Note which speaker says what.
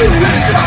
Speaker 1: Ooh.